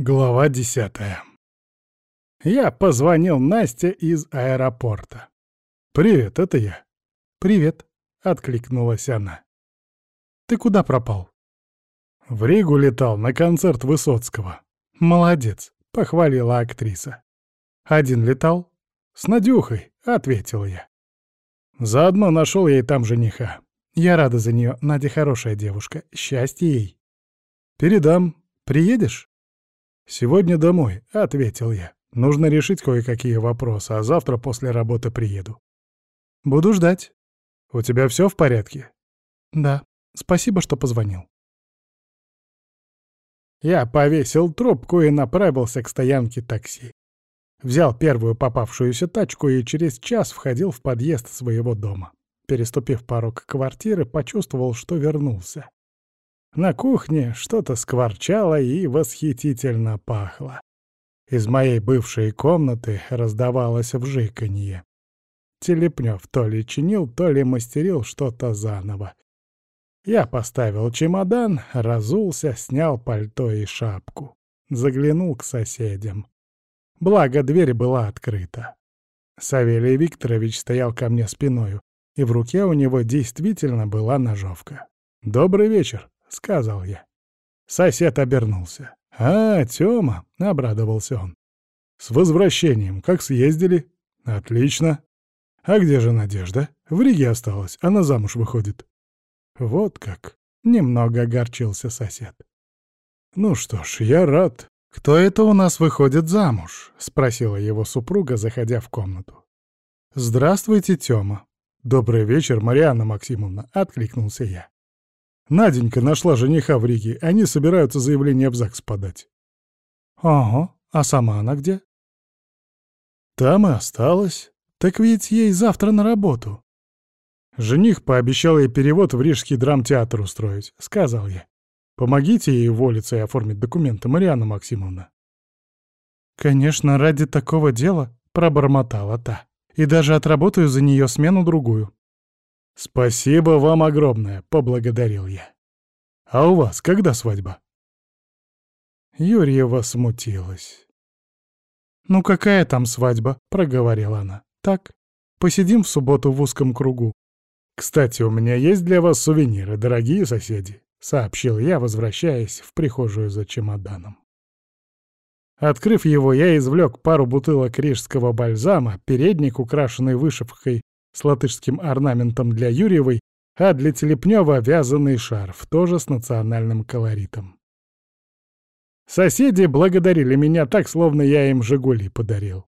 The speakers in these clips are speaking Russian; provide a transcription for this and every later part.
Глава десятая. Я позвонил Насте из аэропорта. «Привет, это я». «Привет», — откликнулась она. «Ты куда пропал?» «В Ригу летал на концерт Высоцкого». «Молодец», — похвалила актриса. «Один летал?» «С Надюхой», — ответил я. Заодно нашел ей там жениха. Я рада за нее. Надя хорошая девушка. Счастье ей. «Передам. Приедешь?» «Сегодня домой», — ответил я. «Нужно решить кое-какие вопросы, а завтра после работы приеду». «Буду ждать». «У тебя все в порядке?» «Да. Спасибо, что позвонил». Я повесил трубку и направился к стоянке такси. Взял первую попавшуюся тачку и через час входил в подъезд своего дома. Переступив порог квартиры, почувствовал, что вернулся. На кухне что-то скворчало и восхитительно пахло. Из моей бывшей комнаты раздавалось вжиканье. Телепнев то ли чинил, то ли мастерил что-то заново. Я поставил чемодан, разулся, снял пальто и шапку. Заглянул к соседям. Благо, дверь была открыта. Савелий Викторович стоял ко мне спиною, и в руке у него действительно была ножовка. «Добрый вечер», — сказал я. Сосед обернулся. «А, Тёма», — обрадовался он. «С возвращением. Как съездили?» «Отлично. А где же Надежда? В Риге осталась. Она замуж выходит». «Вот как». Немного огорчился сосед. «Ну что ж, я рад. Кто это у нас выходит замуж?» — спросила его супруга, заходя в комнату. «Здравствуйте, Тёма». «Добрый вечер, Марианна Максимовна», — откликнулся я. Наденька нашла жениха в Риге, они собираются заявление в ЗАГС подать. Ага, а сама она где? Там и осталась. Так ведь ей завтра на работу. Жених пообещал ей перевод в Рижский драмтеатр устроить, сказал я. Помогите ей уволиться и оформить документы, Марианна Максимовна. Конечно, ради такого дела, пробормотала та. И даже отработаю за нее смену-другую. «Спасибо вам огромное», — поблагодарил я. «А у вас когда свадьба?» Юрьева смутилась. «Ну какая там свадьба?» — проговорила она. «Так, посидим в субботу в узком кругу. Кстати, у меня есть для вас сувениры, дорогие соседи», — сообщил я, возвращаясь в прихожую за чемоданом. Открыв его, я извлек пару бутылок рижского бальзама, передник, украшенный вышивкой с латышским орнаментом для Юрьевой, а для Телепнева вязаный шарф, тоже с национальным колоритом. Соседи благодарили меня так, словно я им «Жигули» подарил.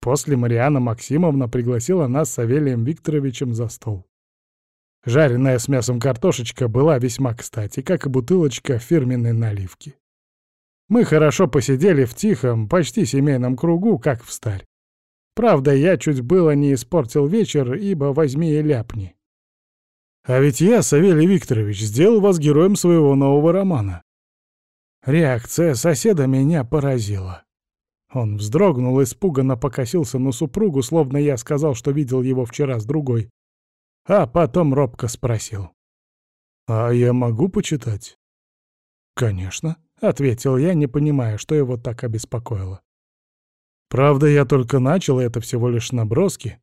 После Мариана Максимовна пригласила нас с Савелием Викторовичем за стол. Жареная с мясом картошечка была весьма кстати, как и бутылочка фирменной наливки. Мы хорошо посидели в тихом, почти семейном кругу, как в старь. Правда, я чуть было не испортил вечер, ибо возьми и ляпни. А ведь я, Савелий Викторович, сделал вас героем своего нового романа. Реакция соседа меня поразила. Он вздрогнул, испуганно покосился на супругу, словно я сказал, что видел его вчера с другой. А потом робко спросил. «А я могу почитать?» «Конечно», — ответил я, не понимая, что его так обеспокоило. Правда, я только начал, и это всего лишь наброски.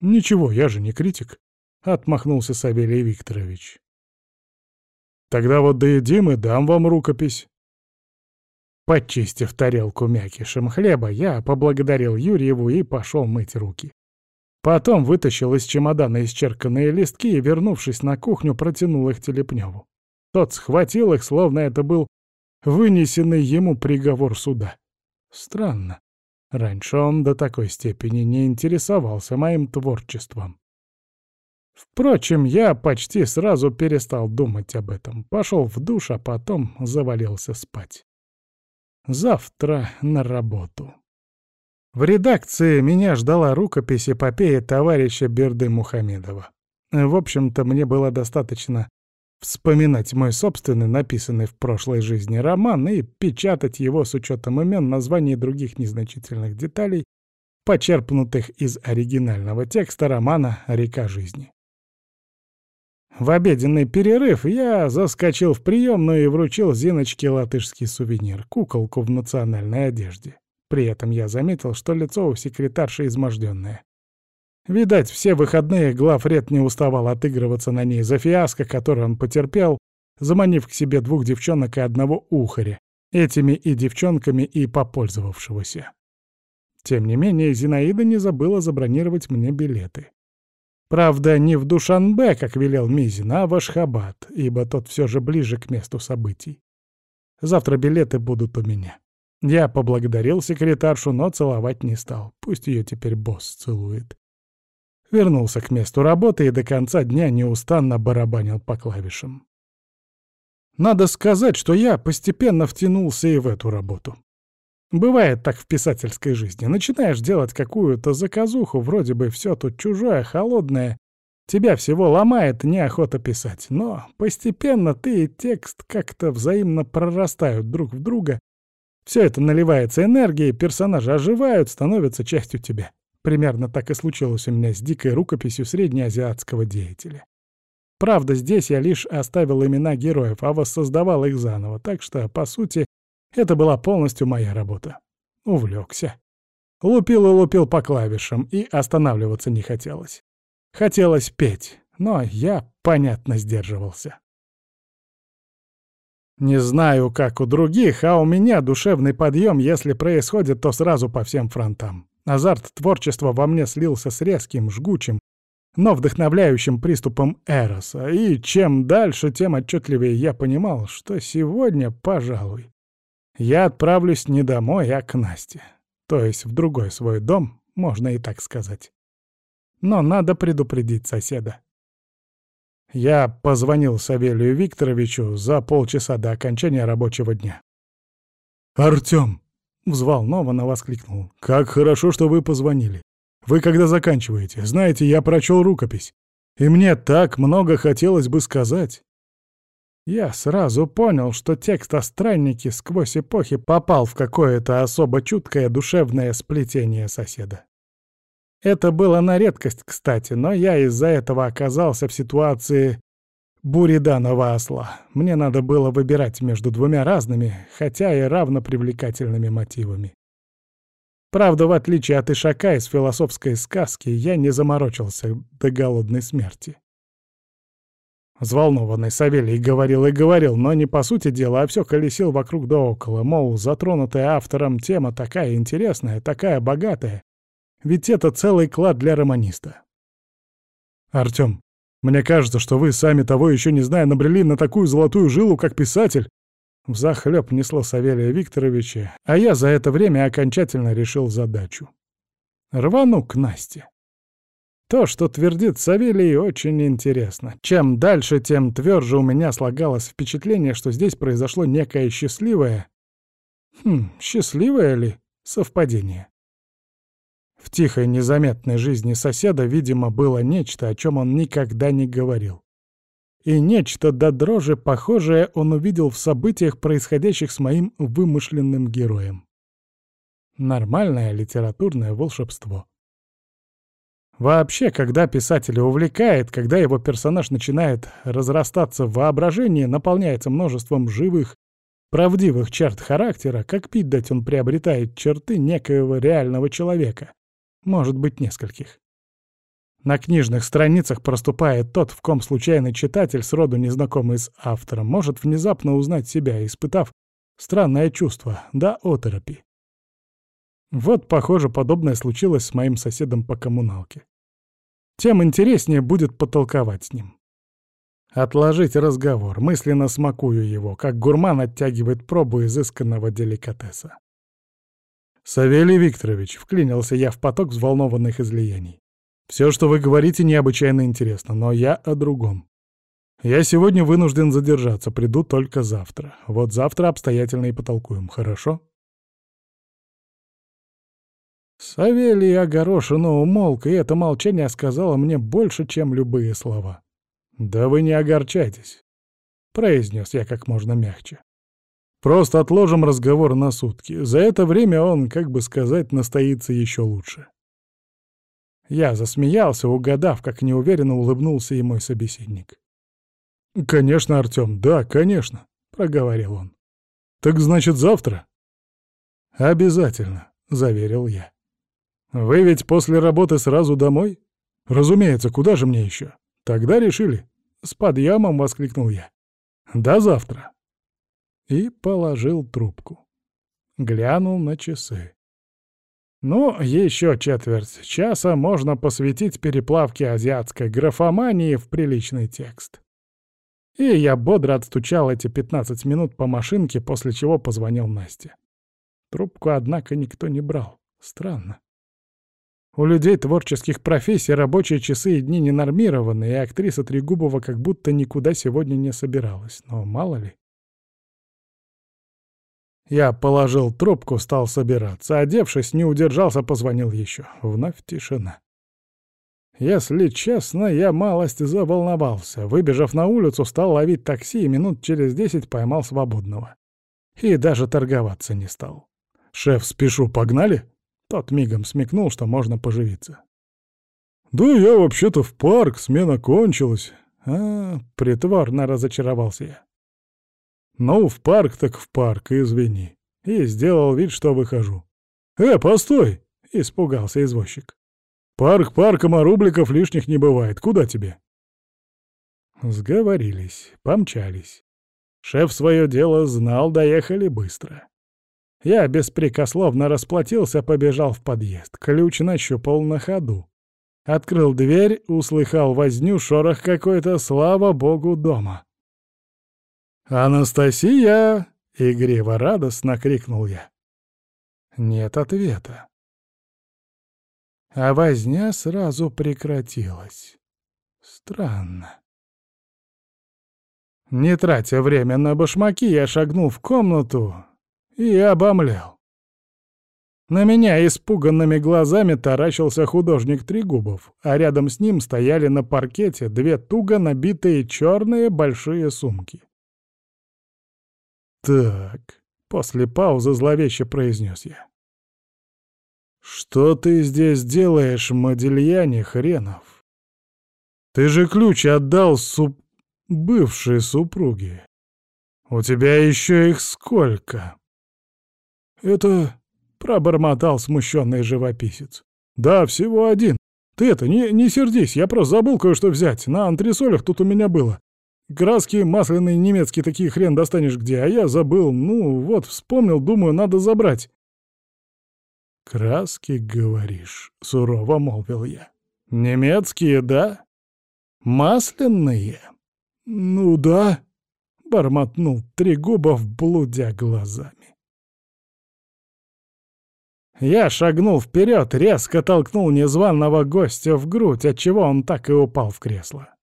Ничего, я же не критик, — отмахнулся Савелий Викторович. Тогда вот доедим и дам вам рукопись. Почистив тарелку мякишем хлеба, я поблагодарил Юрьеву и пошел мыть руки. Потом вытащил из чемодана исчерканные листки и, вернувшись на кухню, протянул их Телепневу. Тот схватил их, словно это был вынесенный ему приговор суда. Странно. Раньше он до такой степени не интересовался моим творчеством. Впрочем, я почти сразу перестал думать об этом. Пошел в душ, а потом завалился спать. Завтра на работу. В редакции меня ждала рукопись эпопеи товарища Берды Мухамедова. В общем-то, мне было достаточно вспоминать мой собственный, написанный в прошлой жизни роман и печатать его с учетом имен, названий и других незначительных деталей, почерпнутых из оригинального текста романа «Река жизни». В обеденный перерыв я заскочил в приемную и вручил Зиночке латышский сувенир — куколку в национальной одежде. При этом я заметил, что лицо у секретарши изможденное. Видать, все выходные главред не уставал отыгрываться на ней за фиаско, который он потерпел, заманив к себе двух девчонок и одного ухаря, этими и девчонками и попользовавшегося. Тем не менее, Зинаида не забыла забронировать мне билеты. Правда, не в Душанбе, как велел Мизин, а в Ашхабад, ибо тот все же ближе к месту событий. Завтра билеты будут у меня. Я поблагодарил секретаршу, но целовать не стал. Пусть ее теперь босс целует. Вернулся к месту работы и до конца дня неустанно барабанил по клавишам. Надо сказать, что я постепенно втянулся и в эту работу. Бывает так в писательской жизни. Начинаешь делать какую-то заказуху, вроде бы все тут чужое, холодное. Тебя всего ломает, неохота писать. Но постепенно ты и текст как-то взаимно прорастают друг в друга. Все это наливается энергией, персонажи оживают, становятся частью тебя. Примерно так и случилось у меня с дикой рукописью среднеазиатского деятеля. Правда, здесь я лишь оставил имена героев, а воссоздавал их заново, так что, по сути, это была полностью моя работа. Увлекся. Лупил и лупил по клавишам, и останавливаться не хотелось. Хотелось петь, но я, понятно, сдерживался. Не знаю, как у других, а у меня душевный подъем, если происходит, то сразу по всем фронтам. Азарт творчества во мне слился с резким, жгучим, но вдохновляющим приступом Эроса, и чем дальше, тем отчетливее я понимал, что сегодня, пожалуй, я отправлюсь не домой, а к Насте. То есть в другой свой дом, можно и так сказать. Но надо предупредить соседа. Я позвонил Савелию Викторовичу за полчаса до окончания рабочего дня. «Артём!» — взволнованно воскликнул. «Как хорошо, что вы позвонили. Вы когда заканчиваете? Знаете, я прочел рукопись. И мне так много хотелось бы сказать. Я сразу понял, что текст о страннике сквозь эпохи попал в какое-то особо чуткое душевное сплетение соседа. Это было на редкость, кстати, но я из-за этого оказался в ситуации буриданова осла. Мне надо было выбирать между двумя разными, хотя и равно привлекательными мотивами. Правда, в отличие от Ишака из философской сказки, я не заморочился до голодной смерти. Взволнованный Савелий говорил и говорил, но не по сути дела, а все колесил вокруг да около, мол, затронутая автором тема такая интересная, такая богатая. Ведь это целый клад для романиста. Артём, мне кажется, что вы, сами того еще не зная, набрели на такую золотую жилу, как писатель, Взахлёб несло Савелия Викторовича, а я за это время окончательно решил задачу. Рвану к Насте. То, что твердит Савелий, очень интересно. Чем дальше, тем тверже у меня слагалось впечатление, что здесь произошло некое счастливое... Хм, счастливое ли совпадение? В тихой, незаметной жизни соседа, видимо, было нечто, о чем он никогда не говорил. И нечто до дрожи похожее он увидел в событиях, происходящих с моим вымышленным героем. Нормальное литературное волшебство. Вообще, когда писателя увлекает, когда его персонаж начинает разрастаться в воображении, наполняется множеством живых, правдивых черт характера, как пить дать он приобретает черты некоего реального человека, может быть, нескольких. На книжных страницах проступает тот, в ком случайный читатель, сроду незнакомый с автором, может внезапно узнать себя, испытав странное чувство, да оторопи. Вот, похоже, подобное случилось с моим соседом по коммуналке. Тем интереснее будет потолковать с ним. Отложить разговор, мысленно смакую его, как гурман оттягивает пробу изысканного деликатеса. «Савелий Викторович», — вклинился я в поток взволнованных излияний. Все, что вы говорите, необычайно интересно, но я о другом. Я сегодня вынужден задержаться, приду только завтра. Вот завтра обстоятельно и потолкуем, хорошо? Савелий огорошенно умолк, и это молчание сказало мне больше, чем любые слова. «Да вы не огорчайтесь», — произнес я как можно мягче. «Просто отложим разговор на сутки. За это время он, как бы сказать, настоится еще лучше». Я засмеялся, угадав, как неуверенно улыбнулся и мой собеседник. «Конечно, Артём, да, конечно», — проговорил он. «Так значит, завтра?» «Обязательно», — заверил я. «Вы ведь после работы сразу домой?» «Разумеется, куда же мне еще?» «Тогда решили». «С подъемом!» — воскликнул я. «До завтра!» И положил трубку. Глянул на часы. Ну, еще четверть часа можно посвятить переплавке азиатской графомании в приличный текст. И я бодро отстучал эти 15 минут по машинке, после чего позвонил Насте. Трубку, однако, никто не брал. Странно. У людей творческих профессий рабочие часы и дни не нормированы, и актриса Трегубова как будто никуда сегодня не собиралась. Но мало ли. Я положил трубку, стал собираться. Одевшись, не удержался, позвонил еще. Вновь тишина. Если честно, я малость заволновался. Выбежав на улицу, стал ловить такси и минут через десять поймал свободного. И даже торговаться не стал. «Шеф, спешу, погнали?» Тот мигом смекнул, что можно поживиться. «Да я вообще-то в парк, смена кончилась». «А, притворно разочаровался я». «Ну, в парк так в парк, извини». И сделал вид, что выхожу. «Э, постой!» — испугался извозчик. «Парк парком, а рубликов лишних не бывает. Куда тебе?» Сговорились, помчались. Шеф свое дело знал, доехали быстро. Я беспрекословно расплатился, побежал в подъезд. Ключ нащупал на ходу. Открыл дверь, услыхал возню, шорох какой-то, слава богу, дома. «Анастасия!» — игриво радостно крикнул я. Нет ответа. А возня сразу прекратилась. Странно. Не тратя время на башмаки, я шагнул в комнату и обомлел. На меня испуганными глазами таращился художник Трегубов, а рядом с ним стояли на паркете две туго набитые черные большие сумки. «Так», — после паузы зловеще произнес я. «Что ты здесь делаешь, Модельяне хренов? Ты же ключ отдал суп... бывшей супруге. У тебя еще их сколько?» «Это...» — пробормотал смущенный живописец. «Да, всего один. Ты это, не, не сердись, я просто забыл кое-что взять. На антресолях тут у меня было. Краски масляные немецкие такие хрен достанешь где, а я забыл. Ну, вот, вспомнил, думаю, надо забрать». «Краски, говоришь?» — сурово молвил я. «Немецкие, да? Масляные?» «Ну да», — бормотнул Трегубов, блудя глазами. Я шагнул вперед, резко толкнул незваного гостя в грудь, отчего он так и упал в кресло.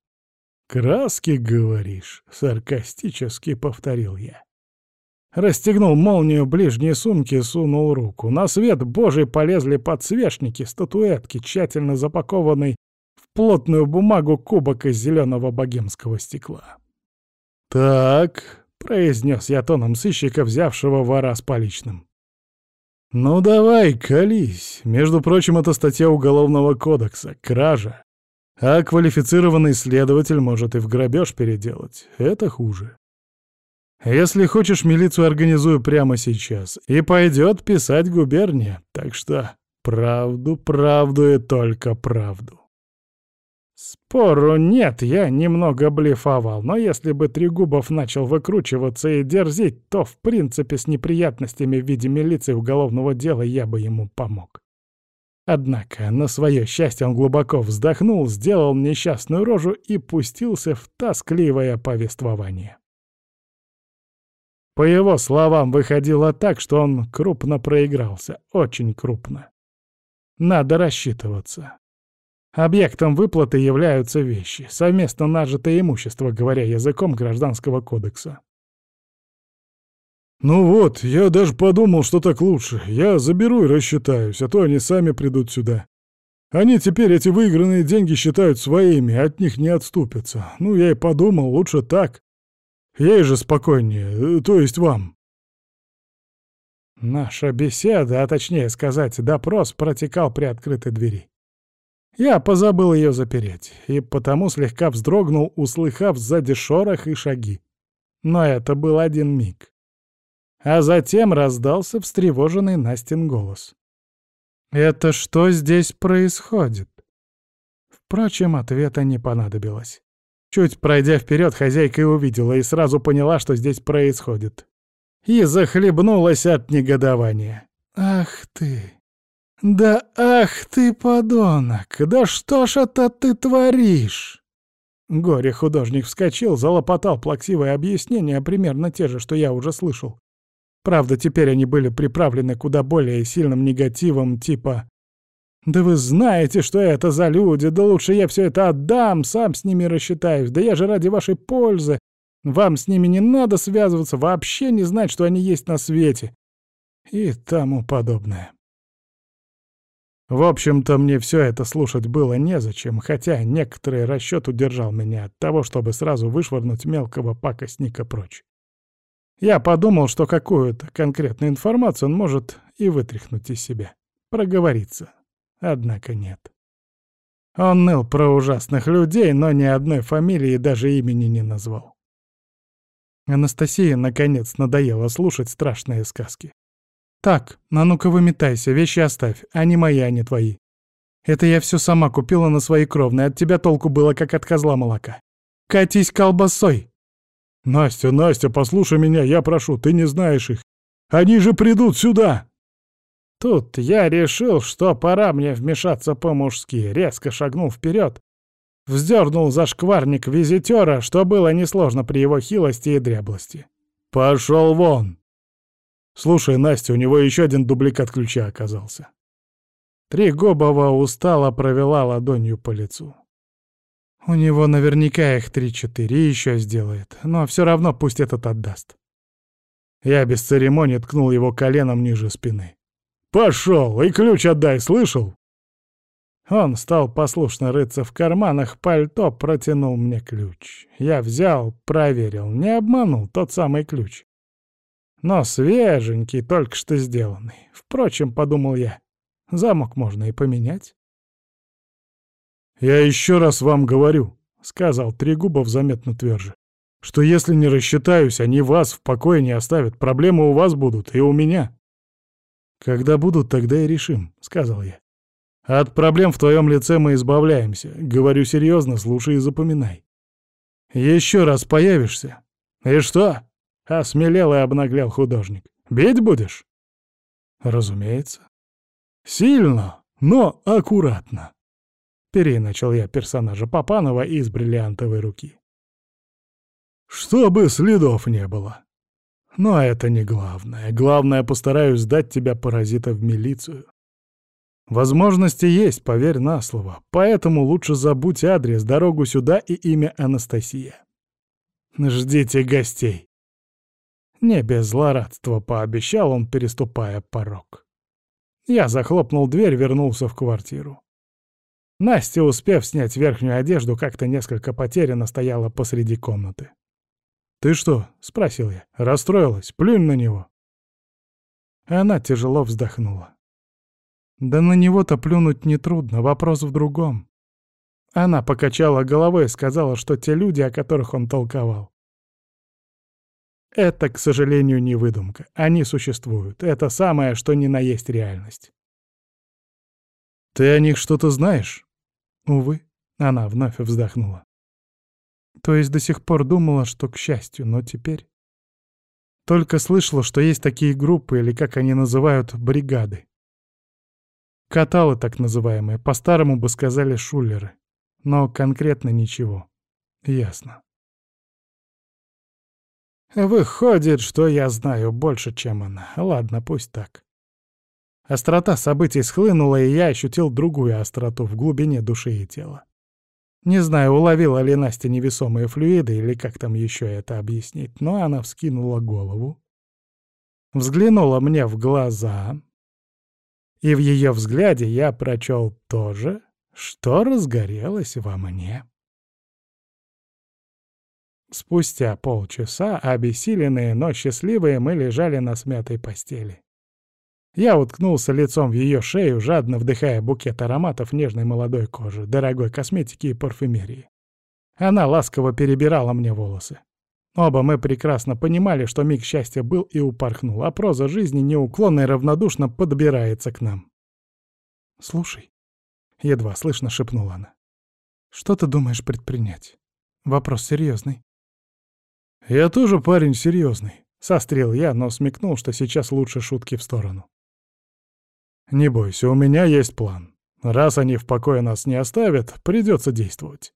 «Краски, говоришь?» — саркастически повторил я. Расстегнул молнию ближней сумки, сунул руку. На свет божий полезли подсвечники, статуэтки, тщательно запакованный в плотную бумагу кубок из зеленого богемского стекла. «Так», — произнес я тоном сыщика, взявшего вора с поличным. «Ну давай, колись. Между прочим, это статья Уголовного кодекса. Кража. А квалифицированный следователь может и в грабеж переделать. Это хуже. Если хочешь, милицию организую прямо сейчас. И пойдет писать губерния. Так что правду, правду и только правду. Спору нет, я немного блефовал, но если бы Трегубов начал выкручиваться и дерзить, то в принципе с неприятностями в виде милиции уголовного дела я бы ему помог. Однако, на свое счастье, он глубоко вздохнул, сделал несчастную рожу и пустился в тоскливое повествование. По его словам, выходило так, что он крупно проигрался, очень крупно. Надо рассчитываться. Объектом выплаты являются вещи, совместно нажитое имущество, говоря языком Гражданского кодекса. «Ну вот, я даже подумал, что так лучше. Я заберу и рассчитаюсь, а то они сами придут сюда. Они теперь эти выигранные деньги считают своими, от них не отступятся. Ну, я и подумал, лучше так. Ей же спокойнее, то есть вам». Наша беседа, а точнее сказать, допрос протекал при открытой двери. Я позабыл ее запереть, и потому слегка вздрогнул, услыхав сзади шорох и шаги. Но это был один миг. А затем раздался встревоженный Настин голос. «Это что здесь происходит?» Впрочем, ответа не понадобилось. Чуть пройдя вперед, хозяйка и увидела, и сразу поняла, что здесь происходит. И захлебнулась от негодования. «Ах ты! Да ах ты, подонок! Да что ж это ты творишь?» Горе-художник вскочил, залопотал плаксивое объяснение, примерно те же, что я уже слышал. Правда, теперь они были приправлены куда более сильным негативом, типа «Да вы знаете, что это за люди, да лучше я все это отдам, сам с ними рассчитаюсь, да я же ради вашей пользы. Вам с ними не надо связываться, вообще не знать, что они есть на свете». И тому подобное. В общем-то, мне все это слушать было незачем, хотя некоторый расчет удержал меня от того, чтобы сразу вышвырнуть мелкого пакостника прочь. Я подумал, что какую-то конкретную информацию он может и вытряхнуть из себя, проговориться. Однако нет. Он ныл про ужасных людей, но ни одной фамилии даже имени не назвал. Анастасия, наконец, надоело слушать страшные сказки. «Так, а ну-ка выметайся, вещи оставь, они мои, а не твои. Это я все сама купила на свои кровные, от тебя толку было, как от козла молока. Катись колбасой!» «Настя, Настя, послушай меня, я прошу, ты не знаешь их. Они же придут сюда!» Тут я решил, что пора мне вмешаться по-мужски, резко шагнул вперед, вздернул за шкварник визитера, что было несложно при его хилости и дряблости. «Пошел вон!» «Слушай, Настя, у него еще один дубликат ключа оказался». Тригобова устало провела ладонью по лицу. «У него наверняка их три-четыре еще сделает, но все равно пусть этот отдаст». Я без церемонии ткнул его коленом ниже спины. «Пошел, и ключ отдай, слышал?» Он стал послушно рыться в карманах, пальто протянул мне ключ. Я взял, проверил, не обманул тот самый ключ. Но свеженький, только что сделанный. Впрочем, подумал я, замок можно и поменять. «Я еще раз вам говорю», — сказал Трегубов заметно тверже, «что если не рассчитаюсь, они вас в покое не оставят. Проблемы у вас будут и у меня». «Когда будут, тогда и решим», — сказал я. «От проблем в твоем лице мы избавляемся. Говорю серьезно, слушай и запоминай. Еще раз появишься. И что?» — осмелел и обнаглял художник. «Бить будешь?» «Разумеется». «Сильно, но аккуратно», — переначал я персонажа Папанова из бриллиантовой руки. «Чтобы следов не было». Но это не главное. Главное, постараюсь сдать тебя, паразита, в милицию. Возможности есть, поверь на слово. Поэтому лучше забудь адрес, дорогу сюда и имя Анастасия. Ждите гостей. Не без злорадства пообещал он, переступая порог. Я захлопнул дверь, вернулся в квартиру. Настя, успев снять верхнюю одежду, как-то несколько потерянно стояла посреди комнаты. «Ты что?» — спросил я. «Расстроилась? Плюнь на него». Она тяжело вздохнула. «Да на него-то плюнуть нетрудно, вопрос в другом». Она покачала головой и сказала, что те люди, о которых он толковал. Это, к сожалению, не выдумка. Они существуют. Это самое, что ни на есть реальность. «Ты о них что-то знаешь?» «Увы», — она вновь вздохнула. То есть до сих пор думала, что к счастью, но теперь... Только слышала, что есть такие группы, или как они называют, бригады. Каталы так называемые, по-старому бы сказали шулеры. Но конкретно ничего. Ясно. Выходит, что я знаю больше, чем она. Ладно, пусть так. Острота событий схлынула, и я ощутил другую остроту в глубине души и тела. Не знаю, уловила ли Настя невесомые флюиды или как там еще это объяснить, но она вскинула голову, взглянула мне в глаза, и в ее взгляде я прочел то же, что разгорелось во мне. Спустя полчаса, обессиленные, но счастливые, мы лежали на смятой постели. Я уткнулся лицом в ее шею, жадно вдыхая букет ароматов нежной молодой кожи, дорогой косметики и парфюмерии. Она ласково перебирала мне волосы. Оба мы прекрасно понимали, что миг счастья был и упорхнул, а проза жизни неуклонно и равнодушно подбирается к нам. «Слушай», — едва слышно шепнула она, — «что ты думаешь предпринять? Вопрос серьезный. «Я тоже парень серьезный, сострил я, но смекнул, что сейчас лучше шутки в сторону. «Не бойся, у меня есть план. Раз они в покое нас не оставят, придется действовать».